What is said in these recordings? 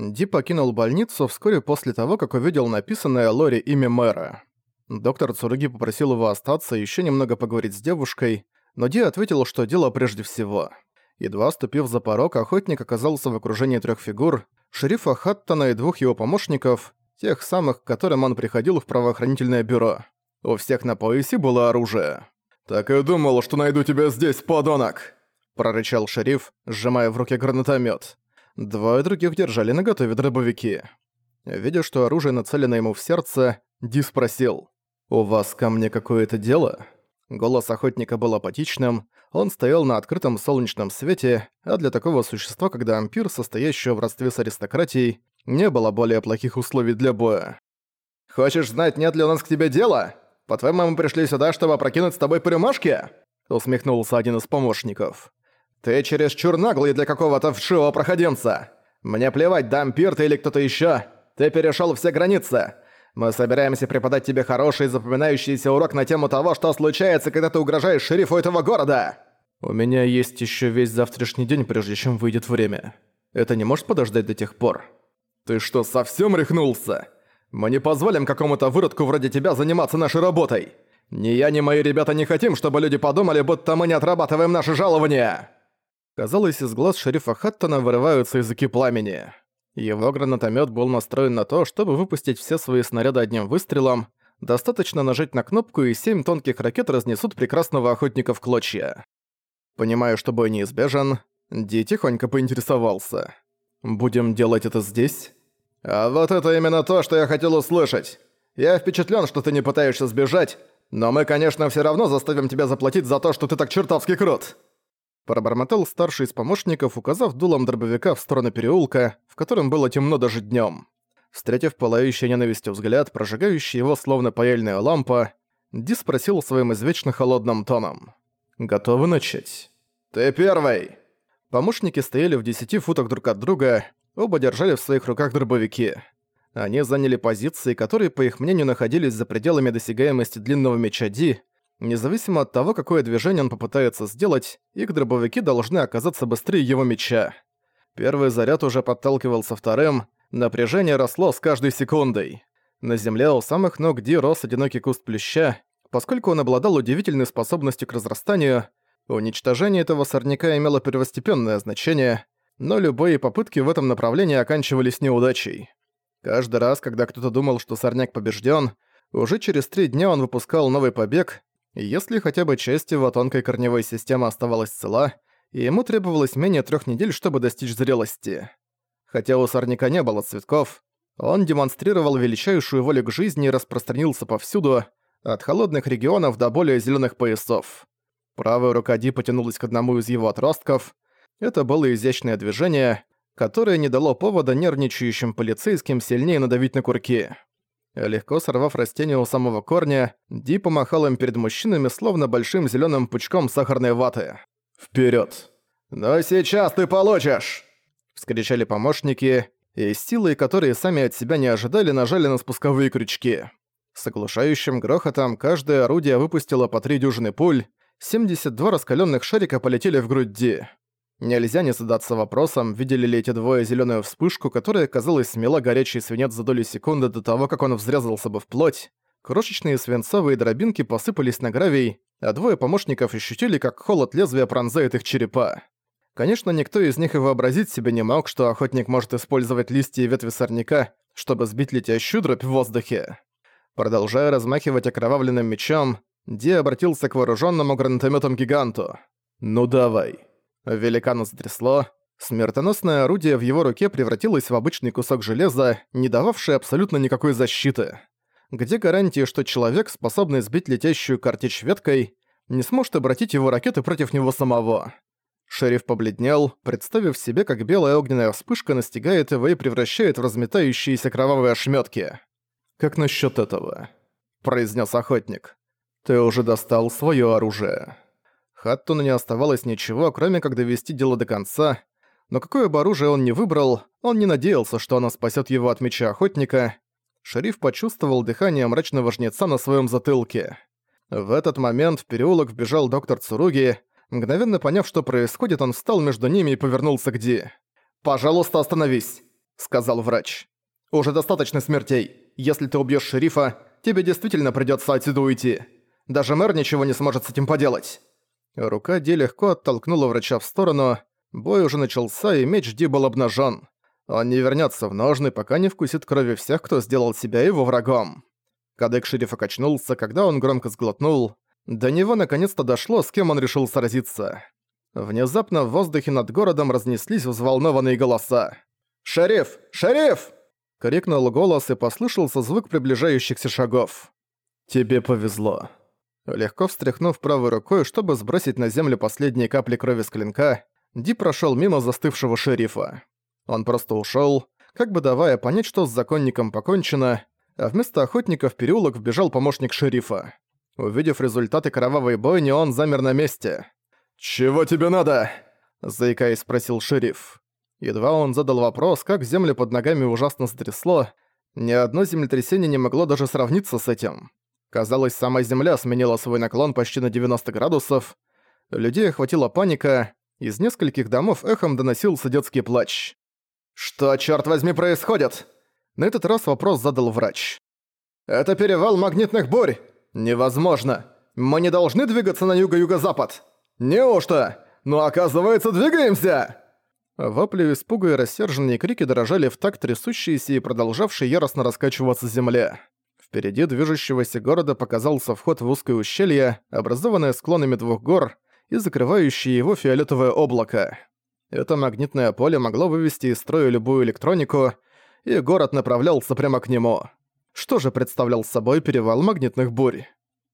Ди покинул больницу вскоре после того, как увидел написанное Лори имя мэра. Доктор Цуруги попросил его остаться и ещё немного поговорить с девушкой, но Ди ответил, что дело прежде всего. Едва ступив за порог, охотник оказался в окружении трёх фигур, шерифа Хаттона и двух его помощников, тех самых, к которым он приходил в правоохранительное бюро. У всех на поясе было оружие. «Так и думал, что найду тебя здесь, подонок!» прорычал шериф, сжимая в руке гранатомет. Двое других держали наготове дробовики. Видя, что оружие нацелено ему в сердце, Ди спросил. «У вас ко мне какое-то дело?» Голос охотника был апатичным, он стоял на открытом солнечном свете, а для такого существа, когда ампир, состоящего в родстве с аристократией, не было более плохих условий для боя. «Хочешь знать, нет ли у нас к тебе дела? По-твоему, мы пришли сюда, чтобы опрокинуть с тобой по рюмашке?» усмехнулся один из помощников. «Ты чересчур наглый для какого-то вшивого проходимца. Мне плевать, дампир ты или кто-то ещё. Ты перешёл все границы. Мы собираемся преподать тебе хороший запоминающийся урок на тему того, что случается, когда ты угрожаешь шерифу этого города». «У меня есть ещё весь завтрашний день, прежде чем выйдет время. Это не может подождать до тех пор?» «Ты что, совсем рехнулся? Мы не позволим какому-то выродку вроде тебя заниматься нашей работой. Ни я, ни мои ребята не хотим, чтобы люди подумали, будто мы не отрабатываем наши жалования!» Казалось, из глаз шерифа Хаттона вырываются языки пламени. Его гранатомет был настроен на то, чтобы выпустить все свои снаряды одним выстрелом, достаточно нажать на кнопку, и семь тонких ракет разнесут прекрасного охотника в клочья. Понимая, что бой неизбежен, Ди тихонько поинтересовался. «Будем делать это здесь?» «А вот это именно то, что я хотел услышать. Я впечатлен, что ты не пытаешься сбежать, но мы, конечно, все равно заставим тебя заплатить за то, что ты так чертовски крут!» Пробормотал старший из помощников, указав дулом дробовика в сторону переулка, в котором было темно даже днем. Встретив пылающий ненавистью взгляд, прожигающий его словно паяльная лампа, Ди спросил своим извечно холодным тоном. «Готовы начать?» «Ты первый!» Помощники стояли в десяти футах друг от друга, оба держали в своих руках дробовики. Они заняли позиции, которые, по их мнению, находились за пределами досягаемости длинного меча Ди, Независимо от того, какое движение он попытается сделать, их дробовики должны оказаться быстрее его меча. Первый заряд уже подталкивался вторым, напряжение росло с каждой секундой. На земле у самых ног Ди рос одинокий куст плюща, поскольку он обладал удивительной способностью к разрастанию, уничтожение этого сорняка имело первостепенное значение, но любые попытки в этом направлении оканчивались неудачей. Каждый раз, когда кто-то думал, что сорняк побежден, уже через три дня он выпускал новый побег, если хотя бы часть его тонкой корневой системы оставалась цела, ему требовалось менее трех недель, чтобы достичь зрелости. Хотя у сорняка не было цветков, он демонстрировал величайшую волю к жизни и распространился повсюду, от холодных регионов до более зеленых поясов. Правая рука Ди потянулась к одному из его отростков. Это было изящное движение, которое не дало повода нервничающим полицейским сильнее надавить на курки. Легко сорвав растение у самого корня, Ди помахал им перед мужчинами словно большим зеленым пучком сахарной ваты. Вперед! «Но сейчас ты получишь!» Вскричали помощники, и силой, которые сами от себя не ожидали, нажали на спусковые крючки. С оглушающим грохотом каждое орудие выпустило по три дюжины пуль, 72 раскаленных шарика полетели в грудь Ди. Нельзя не задаться вопросом, видели ли эти двое зеленую вспышку, которая, казалось, смела горячий свинец за долю секунды до того, как он взрезался бы в плоть. Крошечные свинцовые дробинки посыпались на гравий, а двое помощников ощутили, как холод лезвия пронзает их черепа. Конечно, никто из них и вообразить себе не мог, что охотник может использовать листья и ветви сорняка, чтобы сбить летящую дробь в воздухе. Продолжая размахивать окровавленным мечом, Ди обратился к вооруженному гранатометом гиганту. «Ну давай». Великана затрясло. Смертоносное орудие в его руке превратилось в обычный кусок железа, не дававший абсолютно никакой защиты. Где гарантия, что человек, способный сбить летящую картечь веткой, не сможет обратить его ракеты против него самого? Шериф побледнел, представив себе, как белая огненная вспышка настигает его и превращает в разметающиеся кровавые ошметки. «Как насчет этого?» – произнес охотник. «Ты уже достал свое оружие». Хаттуну не оставалось ничего, кроме как довести дело до конца, но какое бы оружие он ни выбрал, он не надеялся, что оно спасет его от меча охотника. Шериф почувствовал дыхание мрачного жнеца на своем затылке. В этот момент в переулок вбежал доктор Цуруги. Мгновенно поняв, что происходит, он встал между ними и повернулся к Ди. «Пожалуйста, остановись!» сказал врач. «Уже достаточно смертей. Если ты убьешь шерифа, тебе действительно придется отсюда уйти. Даже мэр ничего не сможет с этим поделать». Рука Ди легко оттолкнула врача в сторону. Бой уже начался, и меч Ди был обнажен. Он не вернется в ножны, пока не вкусит крови всех, кто сделал себя его врагом. Кадык шерифа качнулся, когда он громко сглотнул. До него наконец-то дошло, с кем он решил сразиться. Внезапно в воздухе над городом разнеслись взволнованные голоса. «Шериф! Шериф!» — крикнул голос и послышался звук приближающихся шагов. «Тебе повезло». Легко встряхнув правой рукой, чтобы сбросить на землю последние капли крови с клинка, Ди прошёл мимо застывшего шерифа. Он просто ушёл, как бы давая понять, что с законником покончено, а вместо охотника в переулок вбежал помощник шерифа. Увидев результаты кровавой бойни, он замер на месте. «Чего тебе надо?» – заикаясь спросил шериф. Едва он задал вопрос, как землю под ногами ужасно затрясло, ни одно землетрясение не могло даже сравниться с этим. Казалось, сама Земля сменила свой наклон почти на 90 градусов. Людей охватила паника, из нескольких домов эхом доносился детский плач. «Что, черт возьми, происходит?» На этот раз вопрос задал врач. «Это перевал магнитных бурь! Невозможно! Мы не должны двигаться на юго-юго-запад! Неужто? Ну, оказывается, двигаемся!» Вопли испуга и рассерженные крики дорожали в такт трясущейся и продолжавшей яростно раскачиваться земле. Впереди движущегося города показался вход в узкое ущелье, образованное склонами двух гор и закрывающее его фиолетовое облако. Это магнитное поле могло вывести из строя любую электронику, и город направлялся прямо к нему. Что же представлял собой перевал магнитных бурь?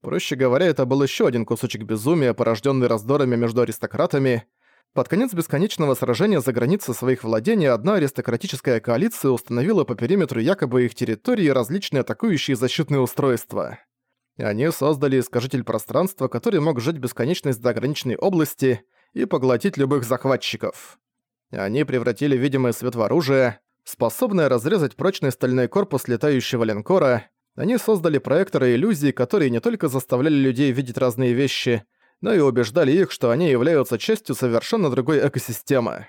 Проще говоря, это был еще один кусочек безумия, порожденный раздорами между аристократами, под конец бесконечного сражения за границей своих владений одна аристократическая коалиция установила по периметру якобы их территории различные атакующие защитные устройства. Они создали искажитель пространства, который мог сжать бесконечность до ограниченной области и поглотить любых захватчиков. Они превратили видимый свет в оружие, способное разрезать прочный стальной корпус летающего линкора. Они создали проекторы иллюзий, которые не только заставляли людей видеть разные вещи, но и убеждали их, что они являются частью совершенно другой экосистемы.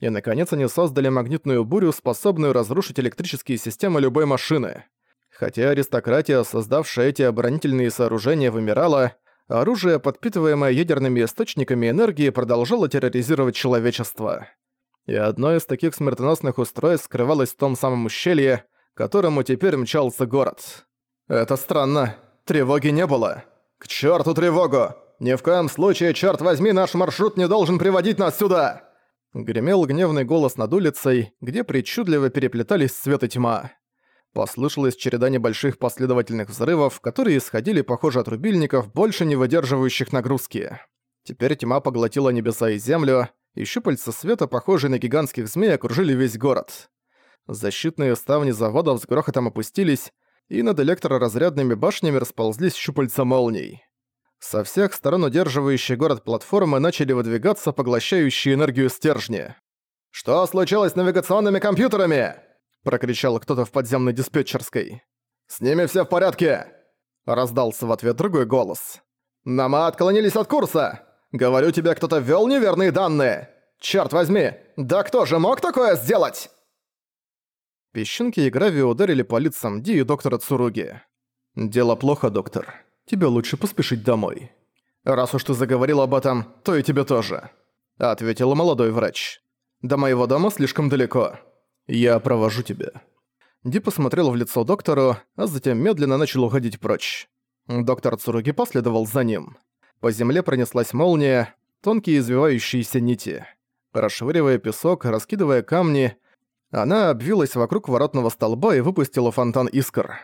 И, наконец, они создали магнитную бурю, способную разрушить электрические системы любой машины. Хотя аристократия, создавшая эти оборонительные сооружения, вымирала, оружие, подпитываемое ядерными источниками энергии, продолжало терроризировать человечество. И одно из таких смертоносных устройств скрывалось в том самом ущелье, которому теперь мчался город. Это странно. Тревоги не было. К черту тревогу! Ни в коем случае, черт возьми, наш маршрут не должен приводить нас сюда!» Гремел гневный голос над улицей, где причудливо переплетались свет и тьма. Послышалась череда небольших последовательных взрывов, которые исходили, похоже, от рубильников, больше не выдерживающих нагрузки. Теперь тьма поглотила небеса и землю, и щупальца света, похожие на гигантских змей, окружили весь город. Защитные ставни заводов с грохотом опустились, и над электроразрядными башнями расползлись щупальца молний. Со всех сторон удерживающие город платформы начали выдвигаться поглощающие энергию стержни. «Что случилось с навигационными компьютерами?» – прокричал кто-то в подземной диспетчерской. «С ними все в порядке!» – раздался в ответ другой голос. «Но мы отклонились от курса! Говорю тебе, кто-то ввёл неверные данные! Чёрт возьми! Да кто же мог такое сделать?» Песчинки и гравий ударили по лицам Ди и доктора Цуруги. «Дело плохо, доктор тебе лучше поспешить домой. Раз уж ты заговорил об этом, то и тебе тоже», — ответил молодой врач. «До моего дома слишком далеко. Я провожу тебя». Ди посмотрел в лицо доктору, а затем медленно начал уходить прочь. Доктор Цуруги последовал за ним. По земле пронеслась молния, тонкие извивающиеся нити. Расшвыривая песок, раскидывая камни, она обвилась вокруг воротного столба и выпустила фонтан искр.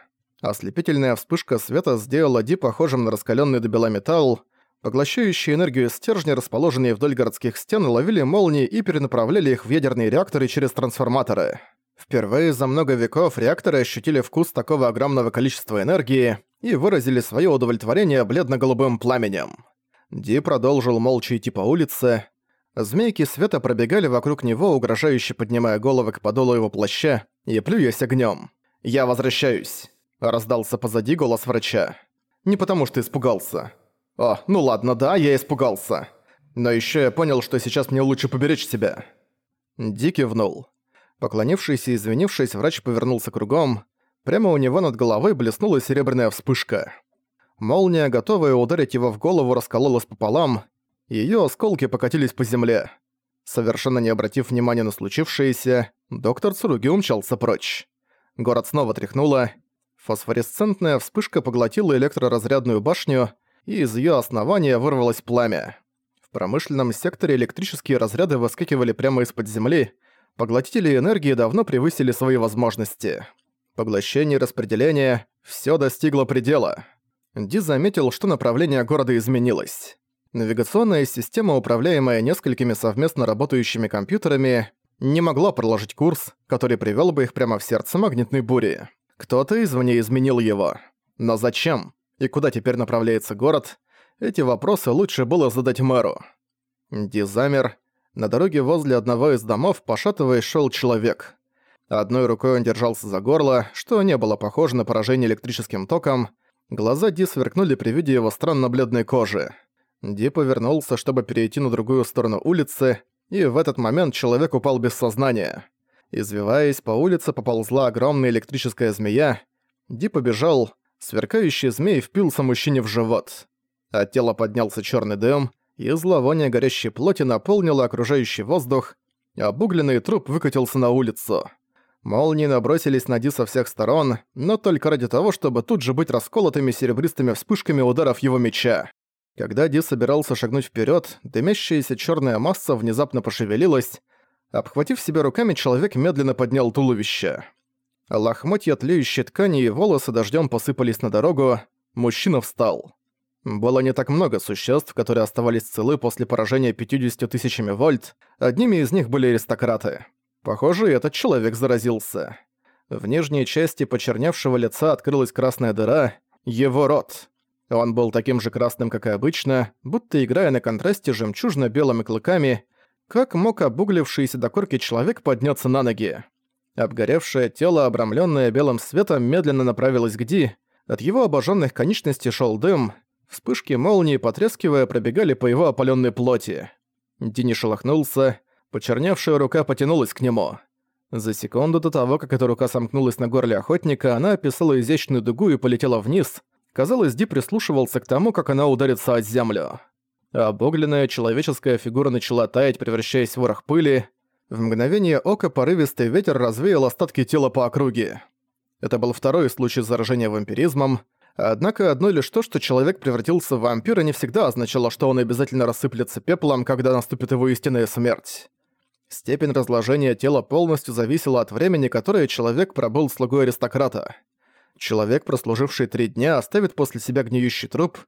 Ослепительная вспышка света сделала Ди похожим на раскаленный до бела металл. Поглощающие энергию стержни, расположенные вдоль городских стен, ловили молнии и перенаправляли их в ядерные реакторы через трансформаторы. Впервые за много веков реакторы ощутили вкус такого огромного количества энергии и выразили свое удовлетворение бледно-голубым пламенем. Ди продолжил молча идти по улице. Змейки света пробегали вокруг него, угрожающе поднимая головы к подолу его плаща и плюясь огнем. «Я возвращаюсь». Раздался позади голос врача. Не потому что испугался. О, ну ладно, да, я испугался. Но ещё я понял, что сейчас мне лучше поберечь себя. Ди кивнул. Поклонившись и извинившись, врач повернулся кругом. Прямо у него над головой блеснула серебряная вспышка. Молния, готовая ударить его в голову, раскололась пополам. Её осколки покатились по земле. Совершенно не обратив внимания на случившееся, доктор Цуруги умчался прочь. Город снова тряхнуло. Фосфоресцентная вспышка поглотила электроразрядную башню, и из её основания вырвалось пламя. В промышленном секторе электрические разряды выскакивали прямо из-под земли, поглотители энергии давно превысили свои возможности. Поглощение и распределение – всё достигло предела. Ди заметил, что направление города изменилось. Навигационная система, управляемая несколькими совместно работающими компьютерами, не могла проложить курс, который привел бы их прямо в сердце магнитной бури. Кто-то извне изменил его. Но зачем? И куда теперь направляется город? Эти вопросы лучше было задать мэру. Ди замер. На дороге возле одного из домов, пошатываясь, шел человек. Одной рукой он держался за горло, что не было похоже на поражение электрическим током. Глаза Ди сверкнули при виде его странно-бледной кожи. Ди повернулся, чтобы перейти на другую сторону улицы, и в этот момент человек упал без сознания. Извиваясь, по улице поползла огромная электрическая змея. Ди побежал, сверкающий змей впился мужчине в живот. От тела поднялся черный дым, и зловоние горящей плоти наполнило окружающий воздух, обугленный труп выкатился на улицу. Молнии набросились на Ди со всех сторон, но только ради того, чтобы тут же быть расколотыми серебристыми вспышками ударов его меча. Когда Ди собирался шагнуть вперед, дымящаяся черная масса внезапно пошевелилась. Обхватив себя руками, человек медленно поднял туловище. Лохмотья тлеющей ткани и волосы дождем посыпались на дорогу. Мужчина встал. Было не так много существ, которые оставались целы после поражения 50 тысячами вольт. Одними из них были аристократы. Похоже, этот человек заразился. В нижней части почерневшего лица открылась красная дыра. Его рот. Он был таким же красным, как и обычно, будто играя на контрасте жемчужно-белыми клыками, как мог обуглившийся до корки человек подняться на ноги. Обгоревшее тело, обрамленное белым светом, медленно направилось к Ди. От его обожженных конечностей шел дым. Вспышки молнии, потрескивая, пробегали по его опаленной плоти. Ди не шелохнулся. Почерневшая рука потянулась к нему. За секунду до того, как эта рука сомкнулась на горле охотника, она описала изящную дугу и полетела вниз — Казалось, Ди прислушивался к тому, как она ударится о землю. Обугленная человеческая фигура начала таять, превращаясь в ворох пыли. В мгновение ока порывистый ветер развеял остатки тела по округе. Это был второй случай заражения вампиризмом, однако одно лишь то, что человек превратился в вампира, не всегда означало, что он обязательно рассыплется пеплом, когда наступит его истинная смерть. Степень разложения тела полностью зависела от времени, которое человек пробыл слугой аристократа. Человек, прослуживший три дня, оставит после себя гниющий труп,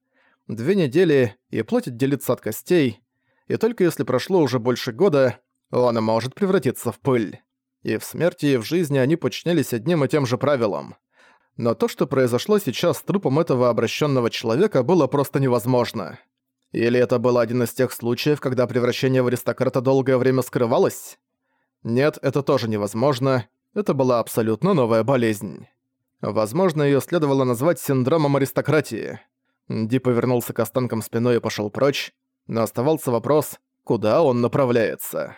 две недели и плоть отделится от костей, и только если прошло уже больше года, он может превратиться в пыль. И в смерти, и в жизни они подчинялись одним и тем же правилам. Но то, что произошло сейчас с трупом этого обращенного человека, было просто невозможно. Или это был один из тех случаев, когда превращение в аристократа долгое время скрывалось? Нет, это тоже невозможно. Это была абсолютно новая болезнь. Возможно, её следовало назвать синдромом аристократии. Ди повернулся к останкам спиной и пошёл прочь, но оставался вопрос, куда он направляется.